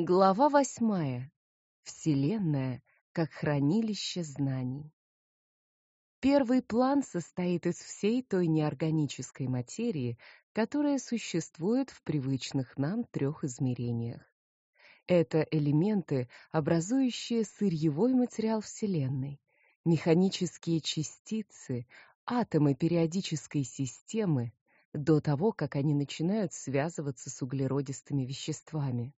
Глава восьмая. Вселенная как хранилище знаний. Первый план состоит из всей той неорганической материи, которая существует в привычных нам трех измерениях. Это элементы, образующие сырьевой материал Вселенной, механические частицы, атомы периодической системы, до того, как они начинают связываться с углеродистыми веществами.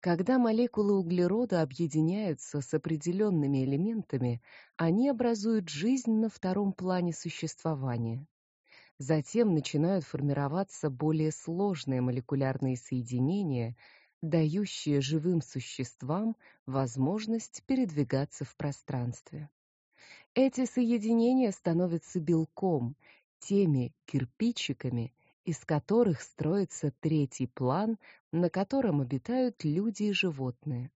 Когда молекулы углерода объединяются с определенными элементами, они образуют жизнь на втором плане существования. Затем начинают формироваться более сложные молекулярные соединения, дающие живым существам возможность передвигаться в пространстве. Эти соединения становятся белком, теми кирпичиками, из которых строится третий план, на котором обитают люди и животные.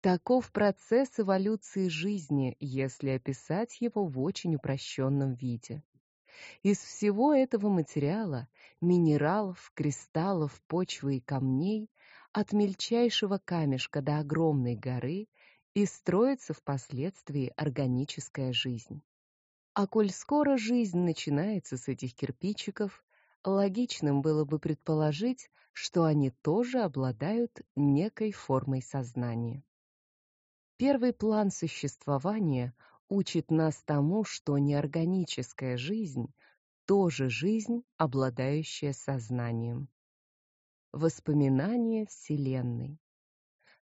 Таков процесс эволюции жизни, если описать его в очень упрощенном виде. Из всего этого материала, минералов, кристаллов, почвы и камней, от мельчайшего камешка до огромной горы, и строится впоследствии органическая жизнь. А коль скоро жизнь начинается с этих кирпичиков, логичным было бы предположить, что они тоже обладают некой формой сознания. Первый план существования учит нас тому, что неорганическая жизнь тоже жизнь, обладающая сознанием. Воспоминание Вселенной.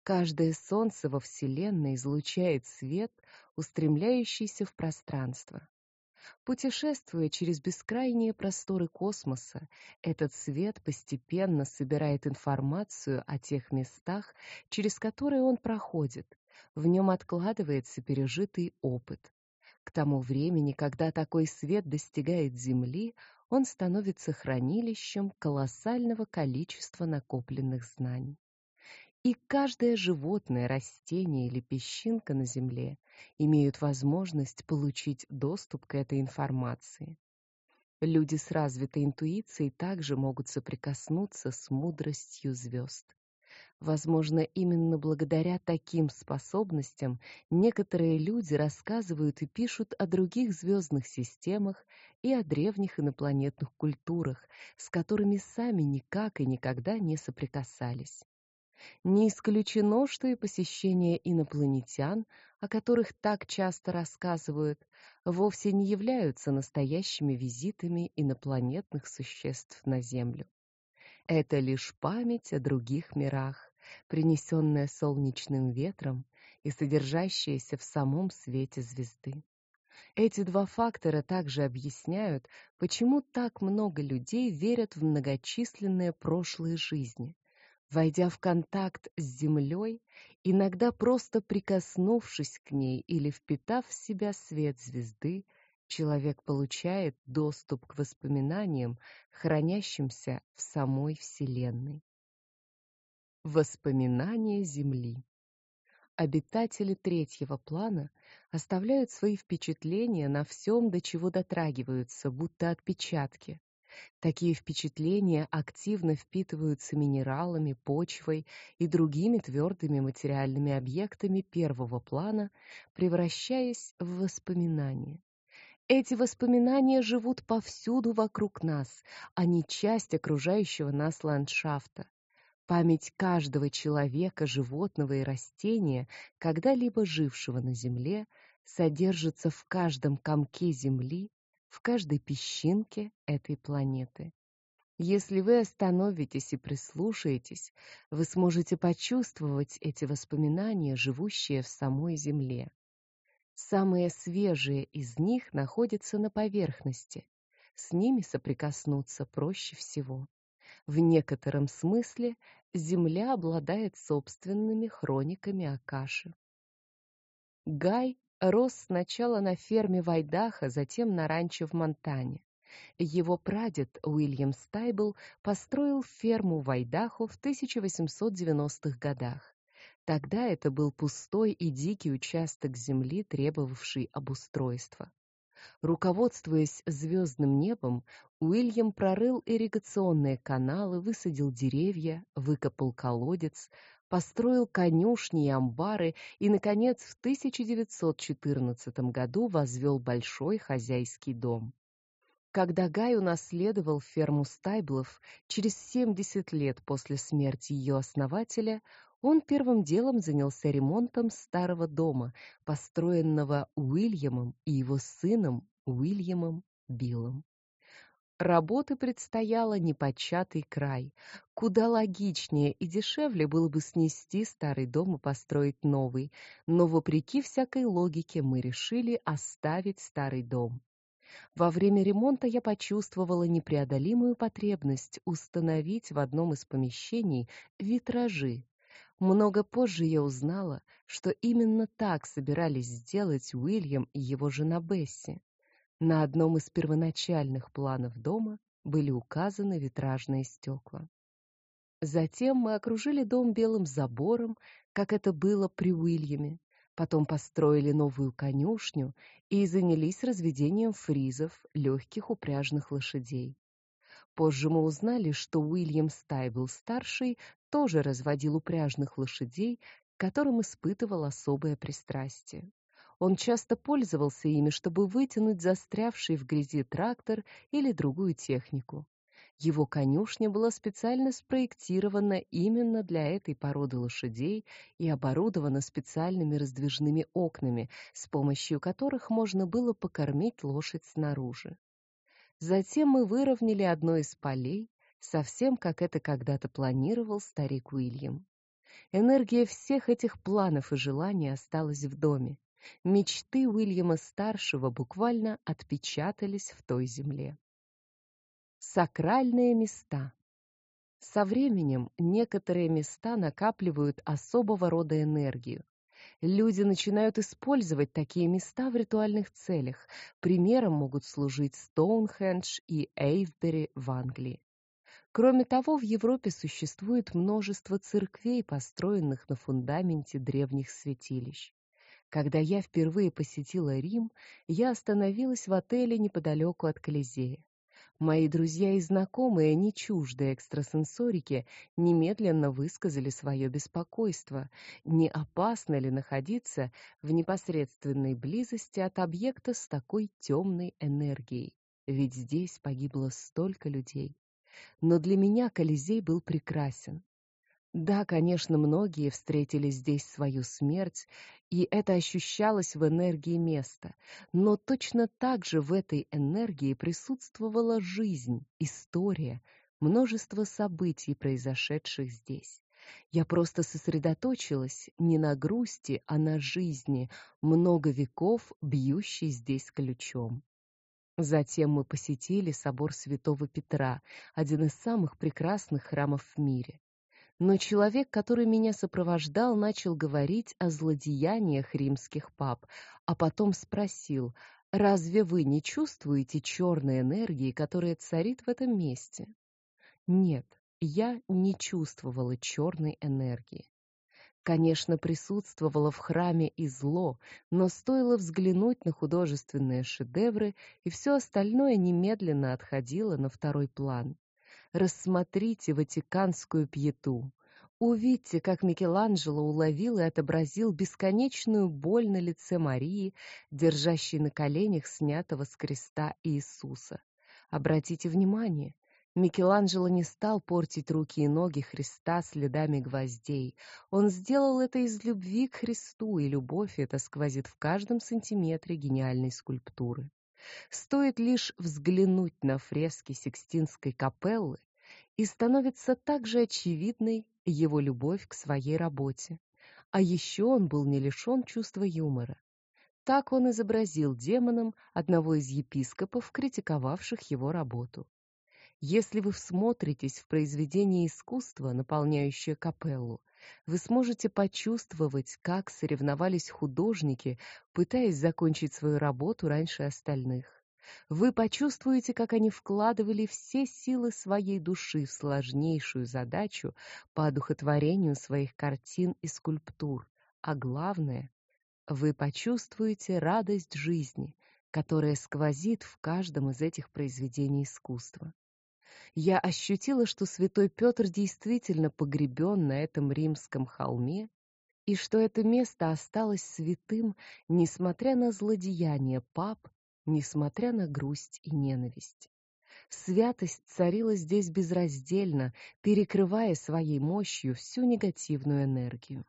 Каждое солнце во Вселенной излучает свет, устремляющийся в пространство. Путешествуя через бескрайние просторы космоса, этот свет постепенно собирает информацию о тех местах, через которые он проходит. В нем откладывается пережитый опыт. К тому времени, когда такой свет достигает Земли, он становится хранилищем колоссального количества накопленных знаний. И каждое животное, растение или песчинка на земле имеют возможность получить доступ к этой информации. Люди с развитой интуицией также могут соприкоснуться с мудростью звезд. Возможно, именно благодаря таким способностям некоторые люди рассказывают и пишут о других звездных системах и о древних инопланетных культурах, с которыми сами никак и никогда не соприкасались. Не исключено, что и посещение инопланетян, о которых так часто рассказывают, вовсе не являются настоящими визитами инопланетных существ на Землю. Это лишь память о других мирах, принесенная солнечным ветром и содержащаяся в самом свете звезды. Эти два фактора также объясняют, почему так много людей верят в многочисленные прошлые жизни, Войдя в контакт с землей, иногда просто прикоснувшись к ней или впитав в себя свет звезды, человек получает доступ к воспоминаниям, хранящимся в самой Вселенной. Воспоминания Земли Обитатели третьего плана оставляют свои впечатления на всем, до чего дотрагиваются, будто отпечатки. Такие впечатления активно впитываются минералами, почвой и другими твердыми материальными объектами первого плана, превращаясь в воспоминания. Эти воспоминания живут повсюду вокруг нас, они часть окружающего нас ландшафта. Память каждого человека, животного и растения, когда-либо жившего на земле, содержится в каждом комке земли, в каждой песчинке этой планеты. Если вы остановитесь и прислушаетесь, вы сможете почувствовать эти воспоминания, живущие в самой Земле. Самые свежие из них находятся на поверхности. С ними соприкоснуться проще всего. В некотором смысле Земля обладает собственными хрониками Акаши. Гай рос сначала на ферме в Айдахо, затем на ранчо в Монтане. Его прадед Уильям Стайбл построил ферму в Айдахо в 1890-х годах. Тогда это был пустой и дикий участок земли, требовавший обустройства. Руководствуясь звездным небом, Уильям прорыл ирригационные каналы, высадил деревья, выкопал колодец, построил конюшни и амбары и, наконец, в 1914 году возвел большой хозяйский дом. Когда Гай унаследовал ферму Стайблов через 70 лет после смерти ее основателя, он первым делом занялся ремонтом старого дома, построенного Уильямом и его сыном Уильямом Биллом. Работы предстояло непочатый край. Куда логичнее и дешевле было бы снести старый дом и построить новый, но вопреки всякой логике мы решили оставить старый дом. Во время ремонта я почувствовала непреодолимую потребность установить в одном из помещений витражи. Много позже я узнала, что именно так собирались сделать Уильям и его жена Бесси. На одном из первоначальных планов дома были указаны витражные стекла. Затем мы окружили дом белым забором, как это было при Уильяме, Потом построили новую конюшню и занялись разведением фризов, легких упряжных лошадей. Позже мы узнали, что Уильям Стайбл-старший тоже разводил упряжных лошадей, к которым испытывал особое пристрастие. Он часто пользовался ими, чтобы вытянуть застрявший в грязи трактор или другую технику. Его конюшня была специально спроектирована именно для этой породы лошадей и оборудована специальными раздвижными окнами, с помощью которых можно было покормить лошадь снаружи. Затем мы выровняли одно из полей, совсем как это когда-то планировал старик Уильям. Энергия всех этих планов и желаний осталась в доме. Мечты Уильяма старшего буквально отпечатались в той земле. Сакральные места. Со временем некоторые места накапливают особого рода энергию. Люди начинают использовать такие места в ритуальных целях. Примером могут служить Стоунхендж и Эйвбери в Англии. Кроме того, в Европе существует множество церквей, построенных на фундаменте древних святилищ. Когда я впервые посетила Рим, я остановилась в отеле неподалеку от Колизея. Мои друзья и знакомые, не чуждые экстрасенсорики, немедленно высказали свое беспокойство, не опасно ли находиться в непосредственной близости от объекта с такой темной энергией, ведь здесь погибло столько людей. Но для меня Колизей был прекрасен. Да, конечно, многие встретили здесь свою смерть, и это ощущалось в энергии места, но точно так же в этой энергии присутствовала жизнь, история, множество событий, произошедших здесь. Я просто сосредоточилась не на грусти, а на жизни, много веков бьющей здесь ключом. Затем мы посетили собор Святого Петра, один из самых прекрасных храмов в мире. Но человек, который меня сопровождал, начал говорить о злодеяниях римских пап, а потом спросил: "Разве вы не чувствуете черной энергии, которая царит в этом месте?" Нет, я не чувствовала черной энергии. Конечно, присутствовало в храме и зло, но стоило взглянуть на художественные шедевры, и все остальное немедленно отходило на второй план. Рассмотрите Ватиканскую пьету. Увидьте, как Микеланджело уловил и отобразил бесконечную боль на лице Марии, держащей на коленях снятого с креста Иисуса. Обратите внимание, Микеланджело не стал портить руки и ноги Христа следами гвоздей. Он сделал это из любви к Христу, и любовь эта сквозит в каждом сантиметре гениальной скульптуры. Стоит лишь взглянуть на фрески Сикстинской капеллы, и становится также очевидной его любовь к своей работе. А еще он был не лишен чувства юмора. Так он изобразил демоном одного из епископов, критиковавших его работу. Если вы всмотритесь в произведение искусства, наполняющее капеллу, вы сможете почувствовать, как соревновались художники, пытаясь закончить свою работу раньше остальных. Вы почувствуете, как они вкладывали все силы своей души в сложнейшую задачу по одухотворению своих картин и скульптур, а главное, вы почувствуете радость жизни, которая сквозит в каждом из этих произведений искусства. Я ощутила, что святой Петр действительно погребен на этом римском холме, и что это место осталось святым, несмотря на злодеяния пап, несмотря на грусть и ненависть. Святость царила здесь безраздельно, перекрывая своей мощью всю негативную энергию.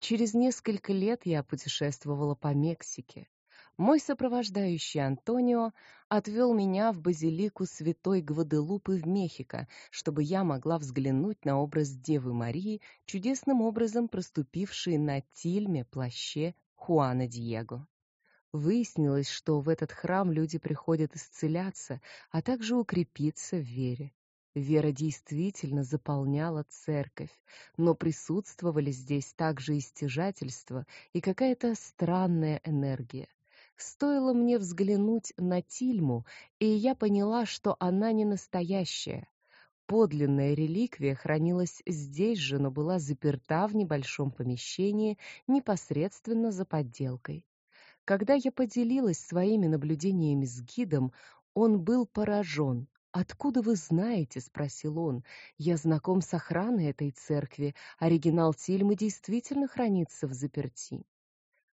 Через несколько лет я путешествовала по Мексике. Мой сопровождающий Антонио отвел меня в базилику Святой Гваделупы в Мехико, чтобы я могла взглянуть на образ Девы Марии, чудесным образом проступившей на тильме плаще Хуана Диего. Выяснилось, что в этот храм люди приходят исцеляться, а также укрепиться в вере. Вера действительно заполняла церковь, но присутствовали здесь также и стяжательство и какая-то странная энергия. Стоило мне взглянуть на Тильму, и я поняла, что она не настоящая. Подлинная реликвия хранилась здесь же, но была заперта в небольшом помещении непосредственно за подделкой. Когда я поделилась своими наблюдениями с гидом, он был поражен. «Откуда вы знаете?» — спросил он. «Я знаком с охраной этой церкви. Оригинал Тильмы действительно хранится в заперти».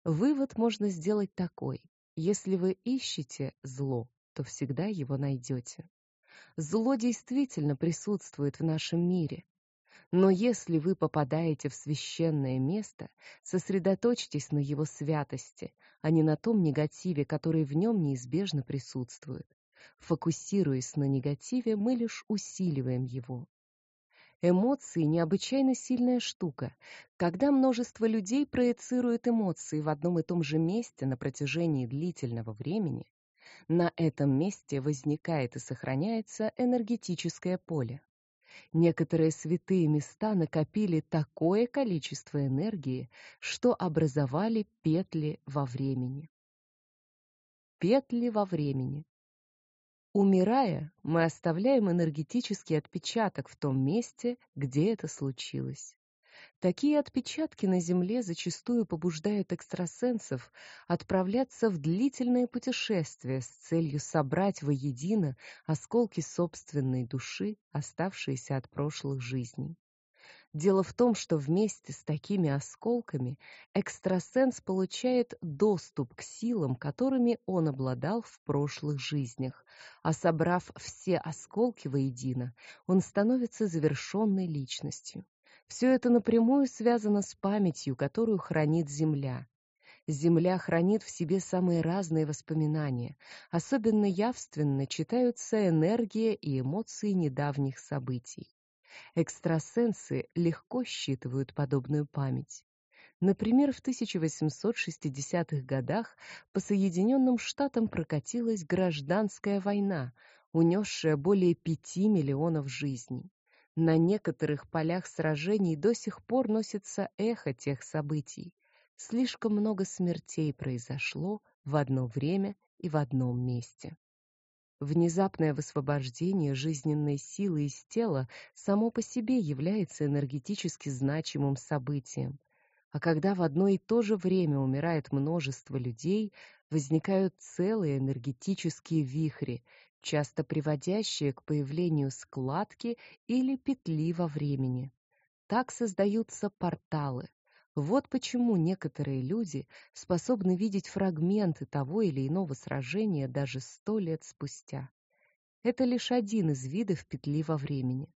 Вывод можно сделать такой. Если вы ищете зло, то всегда его найдете. Зло действительно присутствует в нашем мире. Но если вы попадаете в священное место, сосредоточьтесь на его святости, а не на том негативе, который в нем неизбежно присутствует. Фокусируясь на негативе, мы лишь усиливаем его. Эмоции необычайно сильная штука. Когда множество людей проецируют эмоции в одном и том же месте на протяжении длительного времени, на этом месте возникает и сохраняется энергетическое поле. Некоторые святые места накопили такое количество энергии, что образовали петли во времени. Петли во времени. Умирая, мы оставляем энергетический отпечаток в том месте, где это случилось. Такие отпечатки на Земле зачастую побуждают экстрасенсов отправляться в длительное путешествие с целью собрать воедино осколки собственной души, оставшиеся от прошлых жизней. Дело в том, что вместе с такими осколками экстрасенс получает доступ к силам, которыми он обладал в прошлых жизнях, а собрав все осколки воедино, он становится завершенной личностью. Все это напрямую связано с памятью, которую хранит Земля. Земля хранит в себе самые разные воспоминания. Особенно явственно читаются энергия и эмоции недавних событий. Экстрасенсы легко считывают подобную память. Например, в 1860-х годах по Соединенным Штатам прокатилась гражданская война, унесшая более пяти миллионов жизней. На некоторых полях сражений до сих пор носится эхо тех событий. Слишком много смертей произошло в одно время и в одном месте. Внезапное высвобождение жизненной силы из тела само по себе является энергетически значимым событием. А когда в одно и то же время умирает множество людей, возникают целые энергетические вихри, часто приводящие к появлению складки или петли во времени. Так создаются порталы. Вот почему некоторые люди способны видеть фрагменты того или иного сражения даже сто лет спустя. Это лишь один из видов петли во времени.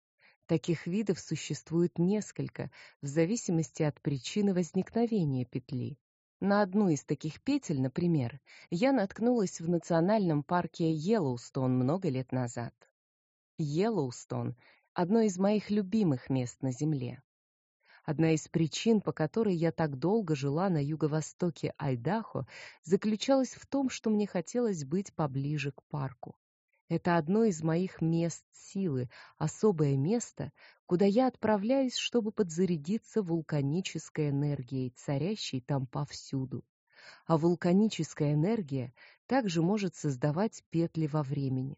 Таких видов существует несколько, в зависимости от причины возникновения петли. На одну из таких петель, например, я наткнулась в национальном парке Йеллоустон много лет назад. Йеллоустон — одно из моих любимых мест на Земле. Одна из причин, по которой я так долго жила на юго-востоке Айдахо, заключалась в том, что мне хотелось быть поближе к парку. Это одно из моих мест силы, особое место, куда я отправляюсь, чтобы подзарядиться вулканической энергией, царящей там повсюду. А вулканическая энергия также может создавать петли во времени.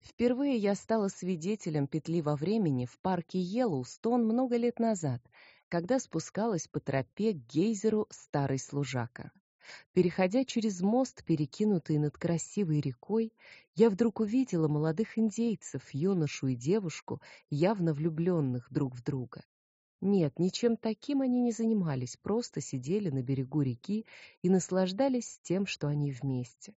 Впервые я стала свидетелем петли во времени в парке Йеллоустон много лет назад, когда спускалась по тропе к гейзеру Старый Служака. Переходя через мост, перекинутый над красивой рекой, я вдруг увидела молодых индейцев, юношу и девушку, явно влюбленных друг в друга. Нет, ничем таким они не занимались, просто сидели на берегу реки и наслаждались тем, что они вместе.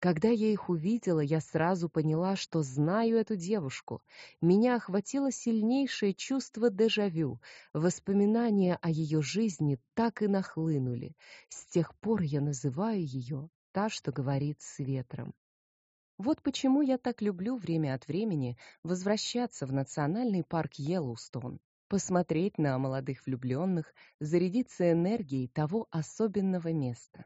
Когда я их увидела, я сразу поняла, что знаю эту девушку. Меня охватило сильнейшее чувство дежавю. Воспоминания о ее жизни так и нахлынули. С тех пор я называю ее та, что говорит с ветром. Вот почему я так люблю время от времени возвращаться в национальный парк Йеллоустон, посмотреть на молодых влюбленных, зарядиться энергией того особенного места.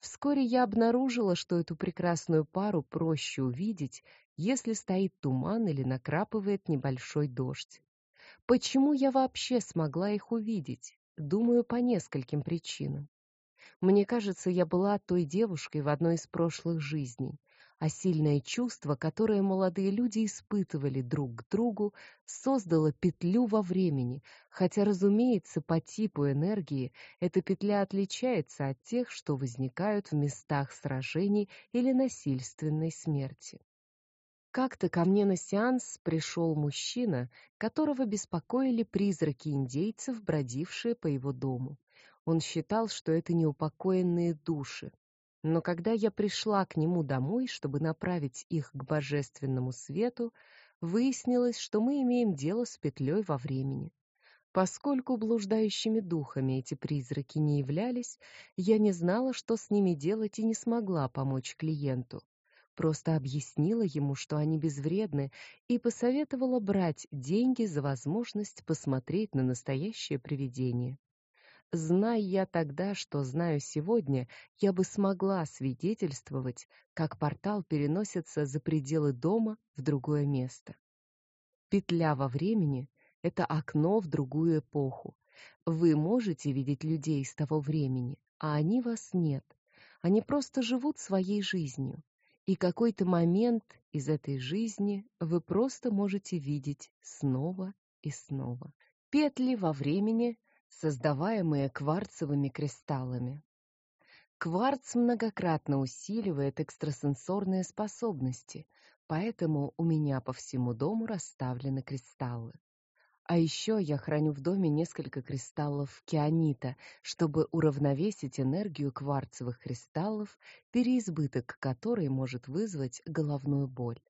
Вскоре я обнаружила, что эту прекрасную пару проще увидеть, если стоит туман или накрапывает небольшой дождь. Почему я вообще смогла их увидеть? Думаю, по нескольким причинам. Мне кажется, я была той девушкой в одной из прошлых жизней а сильное чувство, которое молодые люди испытывали друг к другу, создало петлю во времени, хотя, разумеется, по типу энергии эта петля отличается от тех, что возникают в местах сражений или насильственной смерти. Как-то ко мне на сеанс пришел мужчина, которого беспокоили призраки индейцев, бродившие по его дому. Он считал, что это неупокоенные души, но когда я пришла к нему домой, чтобы направить их к божественному свету, выяснилось, что мы имеем дело с петлей во времени. Поскольку блуждающими духами эти призраки не являлись, я не знала, что с ними делать и не смогла помочь клиенту. Просто объяснила ему, что они безвредны, и посоветовала брать деньги за возможность посмотреть на настоящее привидение. Зная я тогда, что знаю сегодня, я бы смогла свидетельствовать, как портал переносится за пределы дома в другое место. Петля во времени это окно в другую эпоху. Вы можете видеть людей из того времени, а они вас нет. Они просто живут своей жизнью. И какой-то момент из этой жизни вы просто можете видеть снова и снова. Петли во времени создаваемые кварцевыми кристаллами. Кварц многократно усиливает экстрасенсорные способности, поэтому у меня по всему дому расставлены кристаллы. А еще я храню в доме несколько кристаллов кианита, чтобы уравновесить энергию кварцевых кристаллов, переизбыток которой может вызвать головную боль.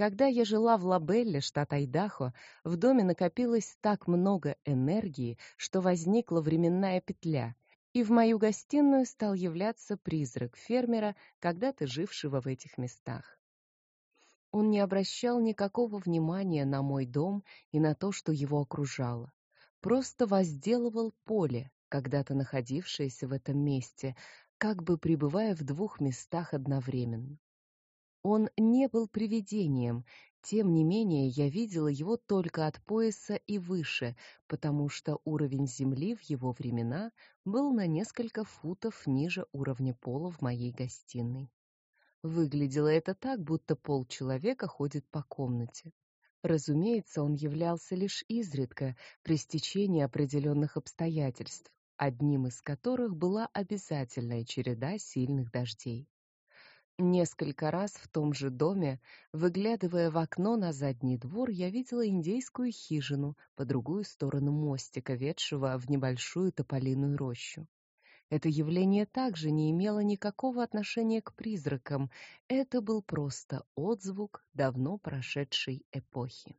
Когда я жила в Лабелле, штат Айдахо, в доме накопилось так много энергии, что возникла временная петля, и в мою гостиную стал являться призрак фермера, когда-то жившего в этих местах. Он не обращал никакого внимания на мой дом и на то, что его окружало. Просто возделывал поле, когда-то находившееся в этом месте, как бы пребывая в двух местах одновременно. Он не был привидением, тем не менее я видела его только от пояса и выше, потому что уровень земли в его времена был на несколько футов ниже уровня пола в моей гостиной. Выглядело это так, будто пол человека ходит по комнате. Разумеется, он являлся лишь изредка при стечении определенных обстоятельств, одним из которых была обязательная череда сильных дождей. Несколько раз в том же доме, выглядывая в окно на задний двор, я видела индейскую хижину по другую сторону мостика, ведшего в небольшую тополиную рощу. Это явление также не имело никакого отношения к призракам, это был просто отзвук давно прошедшей эпохи.